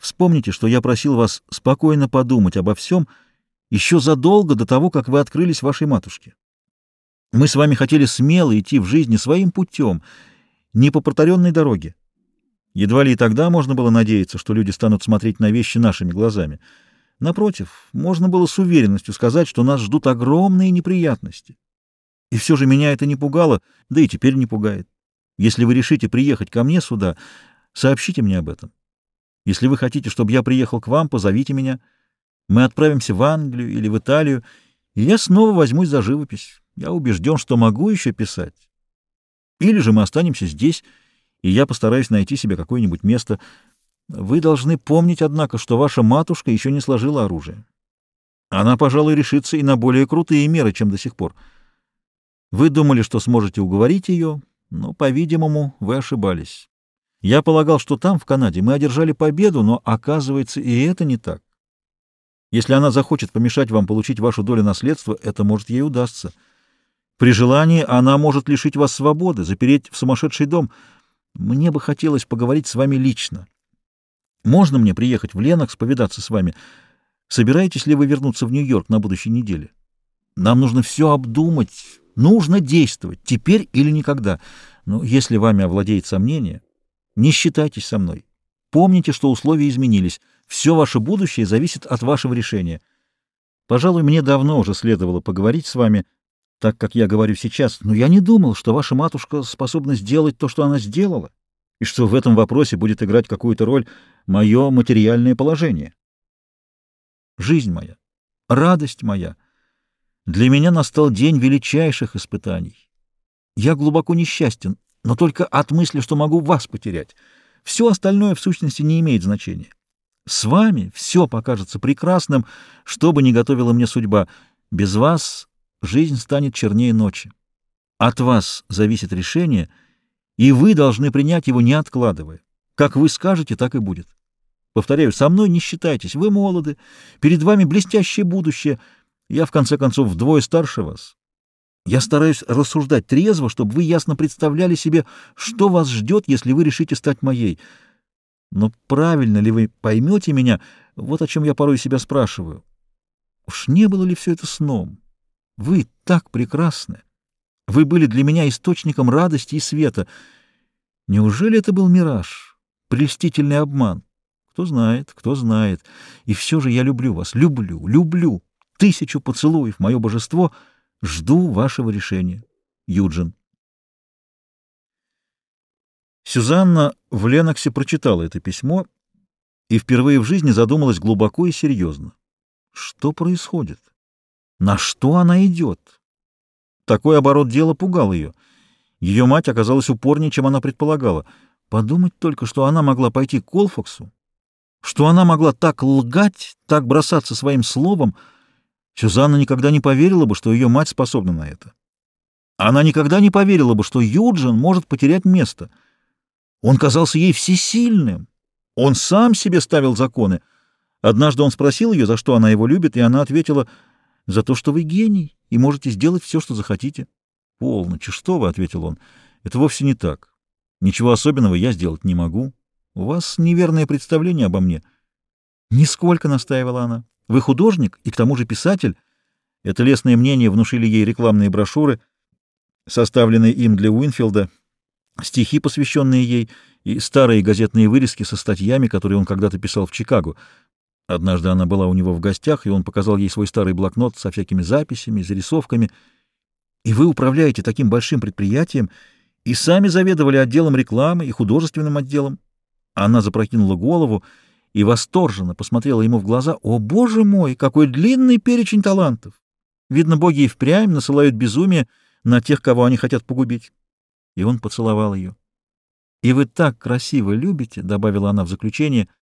Вспомните, что я просил вас спокойно подумать обо всем еще задолго до того, как вы открылись вашей матушке. Мы с вами хотели смело идти в жизни своим путем, не по протаренной дороге. Едва ли и тогда можно было надеяться, что люди станут смотреть на вещи нашими глазами. Напротив, можно было с уверенностью сказать, что нас ждут огромные неприятности. И все же меня это не пугало, да и теперь не пугает. Если вы решите приехать ко мне сюда, сообщите мне об этом. Если вы хотите, чтобы я приехал к вам, позовите меня. Мы отправимся в Англию или в Италию, и я снова возьмусь за живопись. Я убежден, что могу еще писать. Или же мы останемся здесь, и я постараюсь найти себе какое-нибудь место. Вы должны помнить, однако, что ваша матушка еще не сложила оружие. Она, пожалуй, решится и на более крутые меры, чем до сих пор. Вы думали, что сможете уговорить ее, но, по-видимому, вы ошибались. Я полагал, что там, в Канаде, мы одержали победу, но, оказывается, и это не так. Если она захочет помешать вам получить вашу долю наследства, это может ей удастся. При желании она может лишить вас свободы, запереть в сумасшедший дом. Мне бы хотелось поговорить с вами лично. Можно мне приехать в Ленокс, повидаться с вами? Собираетесь ли вы вернуться в Нью-Йорк на будущей неделе? Нам нужно все обдумать, нужно действовать, теперь или никогда. Но если вами овладеет сомнение, не считайтесь со мной. Помните, что условия изменились. Все ваше будущее зависит от вашего решения. Пожалуй, мне давно уже следовало поговорить с вами, так как я говорю сейчас, но я не думал, что ваша матушка способна сделать то, что она сделала, и что в этом вопросе будет играть какую-то роль мое материальное положение. Жизнь моя, радость моя, для меня настал день величайших испытаний. Я глубоко несчастен, но только от мысли, что могу вас потерять. Все остальное, в сущности, не имеет значения. С вами все покажется прекрасным, что бы ни готовила мне судьба. Без вас жизнь станет чернее ночи. От вас зависит решение, и вы должны принять его, не откладывая. Как вы скажете, так и будет. Повторяю, со мной не считайтесь, вы молоды, перед вами блестящее будущее. Я, в конце концов, вдвое старше вас. Я стараюсь рассуждать трезво, чтобы вы ясно представляли себе, что вас ждет, если вы решите стать моей. Но правильно ли вы поймете меня, вот о чем я порой себя спрашиваю. Уж не было ли все это сном? Вы так прекрасны. Вы были для меня источником радости и света. Неужели это был мираж, прелестительный обман? Кто знает, кто знает. И все же я люблю вас, люблю, люблю. Тысячу поцелуев, мое божество — Жду вашего решения. Юджин. Сюзанна в Леноксе прочитала это письмо и впервые в жизни задумалась глубоко и серьезно. Что происходит? На что она идет? Такой оборот дела пугал ее. Ее мать оказалась упорнее, чем она предполагала. Подумать только, что она могла пойти к Колфаксу, что она могла так лгать, так бросаться своим словом, Сюзанна никогда не поверила бы, что ее мать способна на это. Она никогда не поверила бы, что Юджин может потерять место. Он казался ей всесильным. Он сам себе ставил законы. Однажды он спросил ее, за что она его любит, и она ответила, «За то, что вы гений, и можете сделать все, что захотите». «Полночи, что вы?» — ответил он. «Это вовсе не так. Ничего особенного я сделать не могу. У вас неверное представление обо мне». «Нисколько», — настаивала она. Вы художник и к тому же писатель. Это лестное мнение внушили ей рекламные брошюры, составленные им для Уинфилда, стихи, посвященные ей, и старые газетные вырезки со статьями, которые он когда-то писал в Чикаго. Однажды она была у него в гостях, и он показал ей свой старый блокнот со всякими записями, зарисовками. И вы управляете таким большим предприятием и сами заведовали отделом рекламы и художественным отделом. Она запрокинула голову и восторженно посмотрела ему в глаза. «О, боже мой, какой длинный перечень талантов! Видно, боги и впрямь насылают безумие на тех, кого они хотят погубить». И он поцеловал ее. «И вы так красиво любите», — добавила она в заключение, —